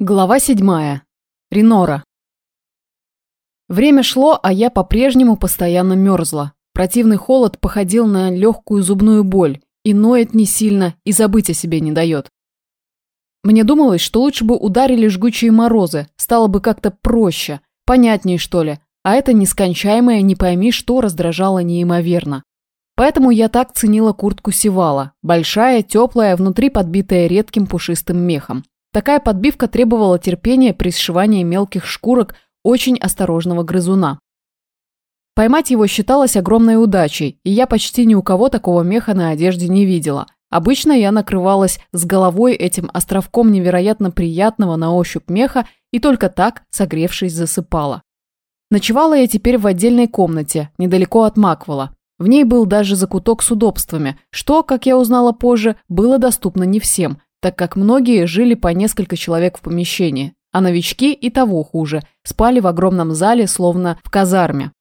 Глава седьмая. Ренора. Время шло, а я по-прежнему постоянно мерзла. Противный холод походил на легкую зубную боль, и ноет не сильно, и забыть о себе не дает. Мне думалось, что лучше бы ударили жгучие морозы, стало бы как-то проще, понятнее что ли, а это нескончаемое не пойми что раздражало неимоверно. Поэтому я так ценила куртку Севала, большая, теплая, внутри подбитая редким пушистым мехом. Такая подбивка требовала терпения при сшивании мелких шкурок очень осторожного грызуна. Поймать его считалось огромной удачей, и я почти ни у кого такого меха на одежде не видела. Обычно я накрывалась с головой этим островком невероятно приятного на ощупь меха и только так, согревшись, засыпала. Ночевала я теперь в отдельной комнате, недалеко от Маквела. В ней был даже закуток с удобствами, что, как я узнала позже, было доступно не всем – так как многие жили по несколько человек в помещении, а новички и того хуже, спали в огромном зале, словно в казарме.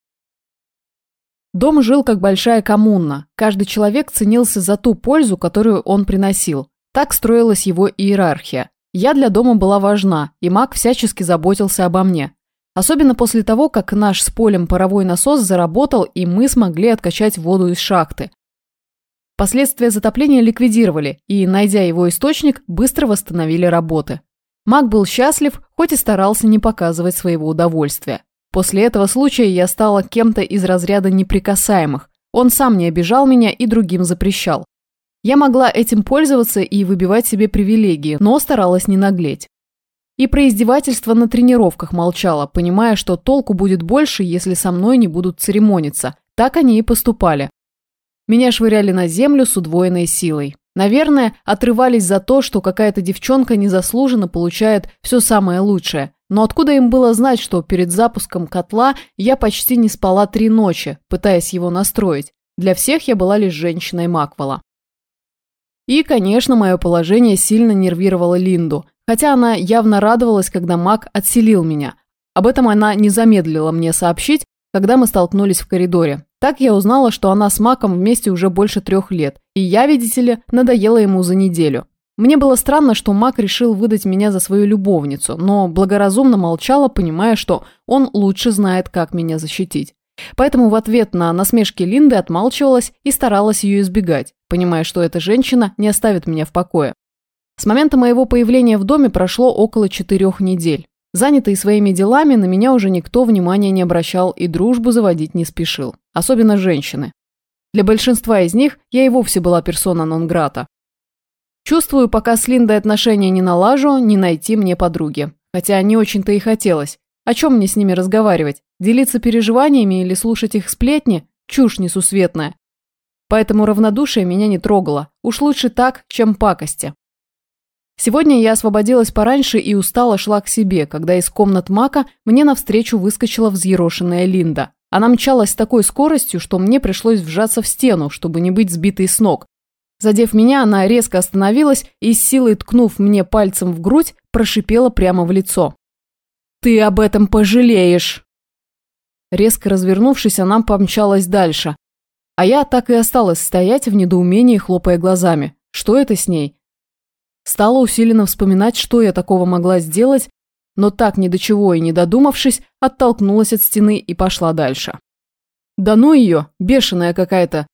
Дом жил как большая коммуна, каждый человек ценился за ту пользу, которую он приносил. Так строилась его иерархия. Я для дома была важна, и маг всячески заботился обо мне. Особенно после того, как наш с полем паровой насос заработал, и мы смогли откачать воду из шахты. Последствия затопления ликвидировали и, найдя его источник, быстро восстановили работы. Маг был счастлив, хоть и старался не показывать своего удовольствия. После этого случая я стала кем-то из разряда неприкасаемых. Он сам не обижал меня и другим запрещал. Я могла этим пользоваться и выбивать себе привилегии, но старалась не наглеть. И про издевательство на тренировках молчала, понимая, что толку будет больше, если со мной не будут церемониться. Так они и поступали. Меня швыряли на землю с удвоенной силой. Наверное, отрывались за то, что какая-то девчонка незаслуженно получает все самое лучшее. Но откуда им было знать, что перед запуском котла я почти не спала три ночи, пытаясь его настроить? Для всех я была лишь женщиной Маквела. И, конечно, мое положение сильно нервировало Линду, хотя она явно радовалась, когда Мак отселил меня. Об этом она не замедлила мне сообщить, когда мы столкнулись в коридоре. Так я узнала, что она с Маком вместе уже больше трех лет, и я, видите ли, надоела ему за неделю. Мне было странно, что Мак решил выдать меня за свою любовницу, но благоразумно молчала, понимая, что он лучше знает, как меня защитить. Поэтому в ответ на насмешки Линды отмалчивалась и старалась ее избегать, понимая, что эта женщина не оставит меня в покое. С момента моего появления в доме прошло около четырех недель. Занятый своими делами, на меня уже никто внимания не обращал и дружбу заводить не спешил. Особенно женщины. Для большинства из них я и вовсе была персона нон-грата. Чувствую, пока с Линдой отношения не налажу, не найти мне подруги. Хотя не очень-то и хотелось. О чем мне с ними разговаривать? Делиться переживаниями или слушать их сплетни? Чушь несусветная. Поэтому равнодушие меня не трогало. Уж лучше так, чем пакости. Сегодня я освободилась пораньше и устала шла к себе, когда из комнат Мака мне навстречу выскочила взъерошенная Линда. Она мчалась с такой скоростью, что мне пришлось вжаться в стену, чтобы не быть сбитой с ног. Задев меня, она резко остановилась и, с силой ткнув мне пальцем в грудь, прошипела прямо в лицо. «Ты об этом пожалеешь!» Резко развернувшись, она помчалась дальше. А я так и осталась стоять в недоумении, хлопая глазами. Что это с ней? Стала усиленно вспоминать, что я такого могла сделать, но так ни до чего и не додумавшись, оттолкнулась от стены и пошла дальше. Да ну ее, бешеная какая-то.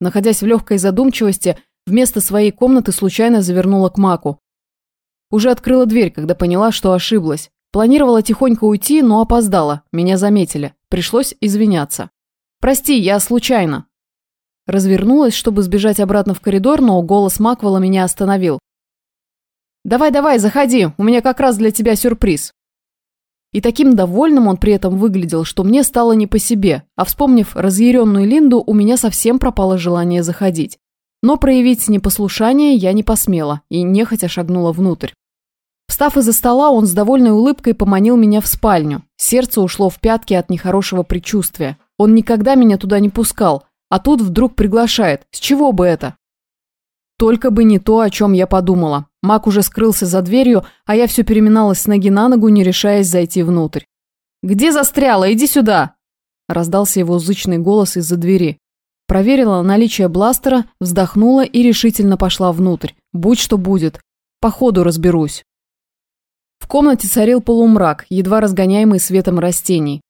Находясь в легкой задумчивости, вместо своей комнаты случайно завернула к Маку. Уже открыла дверь, когда поняла, что ошиблась. Планировала тихонько уйти, но опоздала. Меня заметили. Пришлось извиняться. «Прости, я случайно». Развернулась, чтобы сбежать обратно в коридор, но голос Маквела меня остановил. «Давай-давай, заходи, у меня как раз для тебя сюрприз». И таким довольным он при этом выглядел, что мне стало не по себе, а вспомнив разъяренную Линду, у меня совсем пропало желание заходить. Но проявить непослушание я не посмела и нехотя шагнула внутрь. Встав из-за стола, он с довольной улыбкой поманил меня в спальню. Сердце ушло в пятки от нехорошего предчувствия. Он никогда меня туда не пускал, а тут вдруг приглашает. С чего бы это? Только бы не то, о чем я подумала. Мак уже скрылся за дверью, а я все переминалась с ноги на ногу, не решаясь зайти внутрь. «Где застряла? Иди сюда!» Раздался его зычный голос из-за двери. Проверила наличие бластера, вздохнула и решительно пошла внутрь. Будь что будет. По ходу разберусь. В комнате царил полумрак, едва разгоняемый светом растений.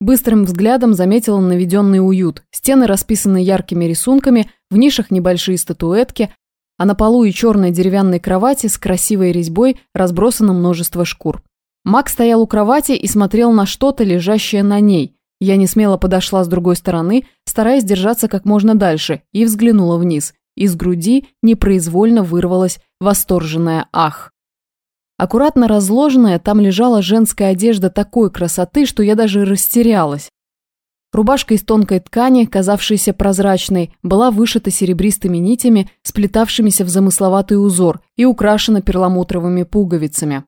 Быстрым взглядом заметила наведенный уют. Стены расписаны яркими рисунками, в нишах небольшие статуэтки, а на полу и черной деревянной кровати с красивой резьбой разбросано множество шкур. Мак стоял у кровати и смотрел на что-то, лежащее на ней. Я не смело подошла с другой стороны, стараясь держаться как можно дальше, и взглянула вниз. Из груди непроизвольно вырвалось восторженное «ах». Аккуратно разложенная, там лежала женская одежда такой красоты, что я даже растерялась. Рубашка из тонкой ткани, казавшаяся прозрачной, была вышита серебристыми нитями, сплетавшимися в замысловатый узор, и украшена перламутровыми пуговицами.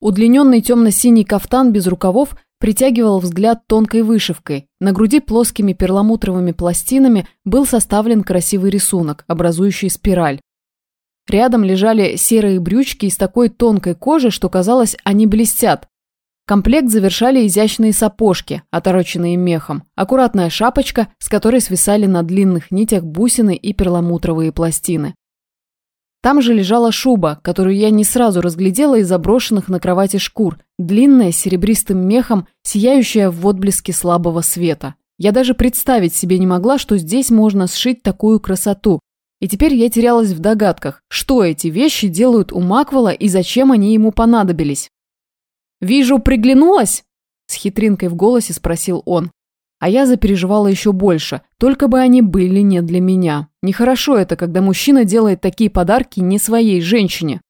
Удлиненный темно-синий кафтан без рукавов притягивал взгляд тонкой вышивкой. На груди плоскими перламутровыми пластинами был составлен красивый рисунок, образующий спираль. Рядом лежали серые брючки из такой тонкой кожи, что казалось, они блестят. Комплект завершали изящные сапожки, отороченные мехом, аккуратная шапочка, с которой свисали на длинных нитях бусины и перламутровые пластины. Там же лежала шуба, которую я не сразу разглядела из заброшенных на кровати шкур, длинная, с серебристым мехом, сияющая в отблеске слабого света. Я даже представить себе не могла, что здесь можно сшить такую красоту, и теперь я терялась в догадках, что эти вещи делают у Маквела и зачем они ему понадобились. «Вижу, приглянулась?» – с хитринкой в голосе спросил он. А я запереживала еще больше, только бы они были не для меня. Нехорошо это, когда мужчина делает такие подарки не своей женщине.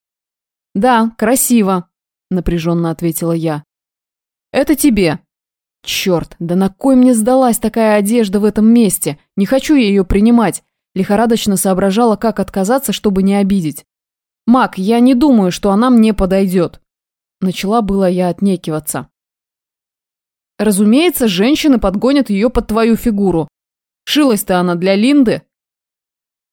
«Да, красиво», – напряженно ответила я. «Это тебе». «Черт, да на кой мне сдалась такая одежда в этом месте? Не хочу я ее принимать. Лихорадочно соображала, как отказаться, чтобы не обидеть. «Мак, я не думаю, что она мне подойдет». Начала было я отнекиваться. «Разумеется, женщины подгонят ее под твою фигуру. Шилась-то она для Линды».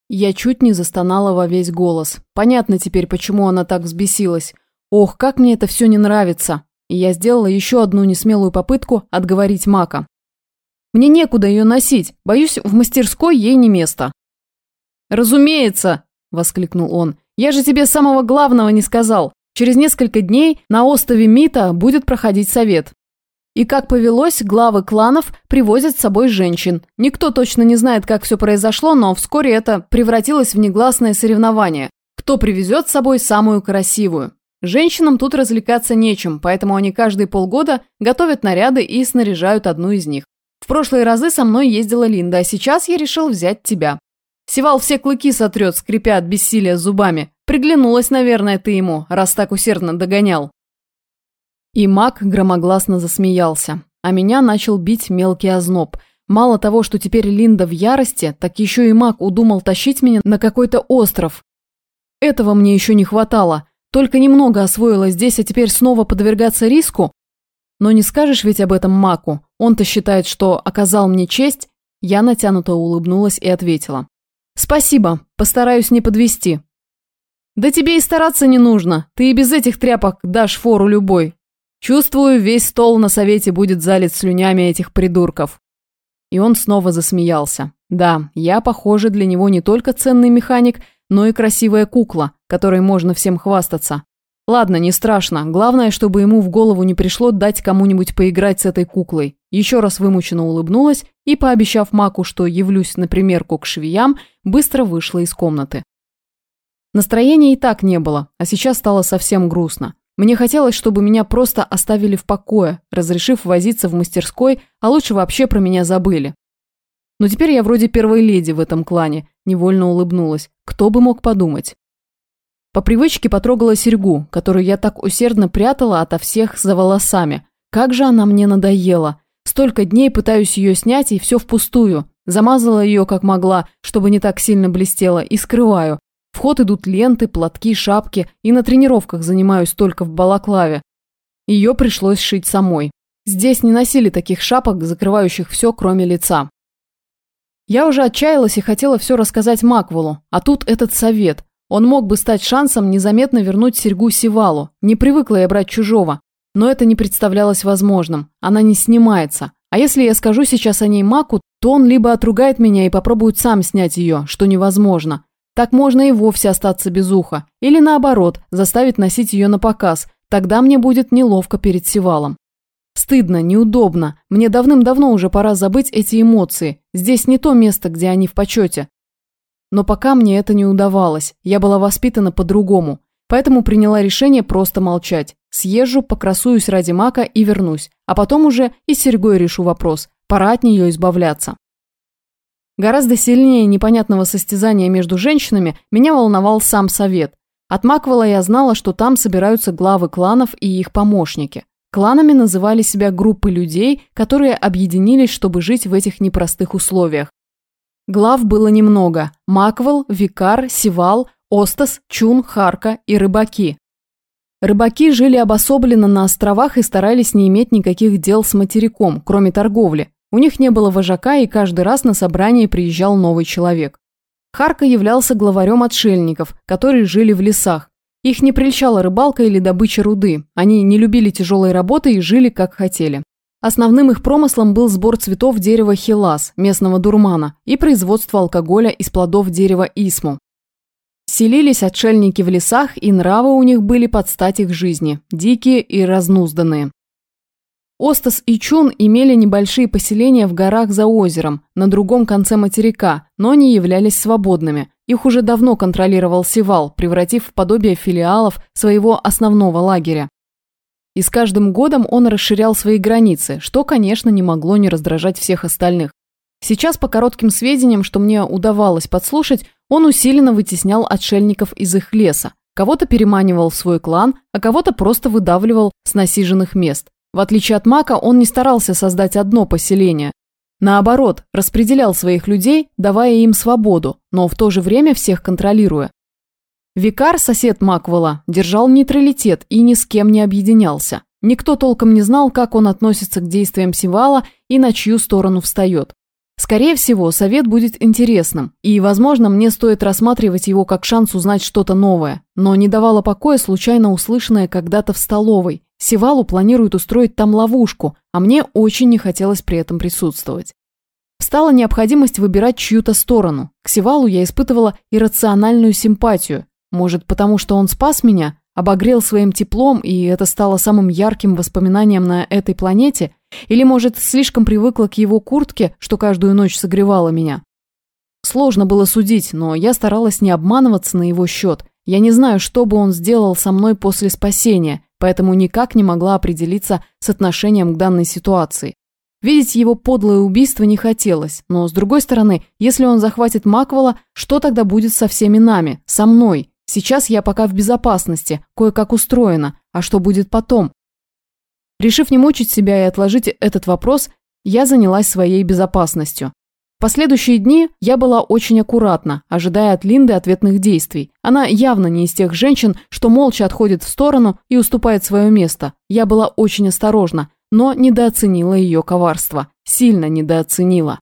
Я чуть не застонала во весь голос. Понятно теперь, почему она так взбесилась. Ох, как мне это все не нравится. И я сделала еще одну несмелую попытку отговорить Мака. Мне некуда ее носить. Боюсь, в мастерской ей не место. «Разумеется!» – воскликнул он. «Я же тебе самого главного не сказал. Через несколько дней на острове Мита будет проходить совет. И как повелось, главы кланов привозят с собой женщин. Никто точно не знает, как все произошло, но вскоре это превратилось в негласное соревнование. Кто привезет с собой самую красивую? Женщинам тут развлекаться нечем, поэтому они каждые полгода готовят наряды и снаряжают одну из них. В прошлые разы со мной ездила Линда, а сейчас я решил взять тебя. Севал все клыки сотрет, скрипя от бессилия зубами. Приглянулась, наверное, ты ему, раз так усердно догонял. И маг громогласно засмеялся, а меня начал бить мелкий озноб. Мало того, что теперь Линда в ярости, так еще и маг удумал тащить меня на какой-то остров. Этого мне еще не хватало. Только немного освоилась здесь, а теперь снова подвергаться риску? Но не скажешь ведь об этом маку. Он-то считает, что оказал мне честь. Я натянуто улыбнулась и ответила. «Спасибо, постараюсь не подвести». «Да тебе и стараться не нужно, ты и без этих тряпок дашь фору любой. Чувствую, весь стол на совете будет залит слюнями этих придурков». И он снова засмеялся. «Да, я, похоже, для него не только ценный механик, но и красивая кукла, которой можно всем хвастаться. Ладно, не страшно. Главное, чтобы ему в голову не пришло дать кому-нибудь поиграть с этой куклой. Еще раз вымученно улыбнулась и, пообещав Маку, что явлюсь на примерку к швеям, быстро вышла из комнаты. Настроения и так не было, а сейчас стало совсем грустно. Мне хотелось, чтобы меня просто оставили в покое, разрешив возиться в мастерской, а лучше вообще про меня забыли. Но теперь я вроде первой леди в этом клане, невольно улыбнулась. Кто бы мог подумать? По привычке потрогала серьгу, которую я так усердно прятала ото всех за волосами. Как же она мне надоела. Столько дней пытаюсь ее снять, и все впустую. Замазала ее как могла, чтобы не так сильно блестела, и скрываю. В ход идут ленты, платки, шапки, и на тренировках занимаюсь только в балаклаве. Ее пришлось шить самой. Здесь не носили таких шапок, закрывающих все, кроме лица. Я уже отчаялась и хотела все рассказать Маквелу, а тут этот совет. Он мог бы стать шансом незаметно вернуть серьгу Сивалу. Не привыкла я брать чужого. Но это не представлялось возможным. Она не снимается. А если я скажу сейчас о ней Маку, то он либо отругает меня и попробует сам снять ее, что невозможно. Так можно и вовсе остаться без уха. Или наоборот, заставить носить ее на показ. Тогда мне будет неловко перед Севалом. Стыдно, неудобно. Мне давным-давно уже пора забыть эти эмоции. Здесь не то место, где они в почете. Но пока мне это не удавалось. Я была воспитана по-другому. Поэтому приняла решение просто молчать. Съезжу, покрасуюсь ради мака и вернусь. А потом уже и с Серегой решу вопрос. Пора от нее избавляться. Гораздо сильнее непонятного состязания между женщинами меня волновал сам совет. От Маквелла я знала, что там собираются главы кланов и их помощники. Кланами называли себя группы людей, которые объединились, чтобы жить в этих непростых условиях. Глав было немного – Маквел, Викар, Сивал, Остас, Чун, Харка и рыбаки. Рыбаки жили обособленно на островах и старались не иметь никаких дел с материком, кроме торговли. У них не было вожака, и каждый раз на собрание приезжал новый человек. Харка являлся главарем отшельников, которые жили в лесах. Их не прельщала рыбалка или добыча руды. Они не любили тяжелой работы и жили как хотели. Основным их промыслом был сбор цветов дерева хилас, местного дурмана, и производство алкоголя из плодов дерева исму. Селились отшельники в лесах, и нравы у них были под стать их жизни, дикие и разнузданные. Остас и Чун имели небольшие поселения в горах за озером, на другом конце материка, но не являлись свободными. Их уже давно контролировал Севал, превратив в подобие филиалов своего основного лагеря. И с каждым годом он расширял свои границы, что, конечно, не могло не раздражать всех остальных. Сейчас, по коротким сведениям, что мне удавалось подслушать, он усиленно вытеснял отшельников из их леса. Кого-то переманивал в свой клан, а кого-то просто выдавливал с насиженных мест. В отличие от Мака, он не старался создать одно поселение. Наоборот, распределял своих людей, давая им свободу, но в то же время всех контролируя. Викар, сосед Маквелла, держал нейтралитет и ни с кем не объединялся. Никто толком не знал, как он относится к действиям Сивала и на чью сторону встает. Скорее всего, совет будет интересным, и, возможно, мне стоит рассматривать его как шанс узнать что-то новое, но не давало покоя случайно услышанное когда-то в столовой. Севалу планирует устроить там ловушку, а мне очень не хотелось при этом присутствовать. Стала необходимость выбирать чью-то сторону. К Севалу я испытывала иррациональную симпатию. Может, потому что он спас меня, обогрел своим теплом, и это стало самым ярким воспоминанием на этой планете – или, может, слишком привыкла к его куртке, что каждую ночь согревала меня? Сложно было судить, но я старалась не обманываться на его счет. Я не знаю, что бы он сделал со мной после спасения, поэтому никак не могла определиться с отношением к данной ситуации. Видеть его подлое убийство не хотелось, но, с другой стороны, если он захватит Маквела, что тогда будет со всеми нами, со мной? Сейчас я пока в безопасности, кое-как устроена, а что будет потом? Решив не мучить себя и отложить этот вопрос, я занялась своей безопасностью. Последующие дни я была очень аккуратна, ожидая от Линды ответных действий. Она явно не из тех женщин, что молча отходит в сторону и уступает свое место. Я была очень осторожна, но недооценила ее коварство. Сильно недооценила.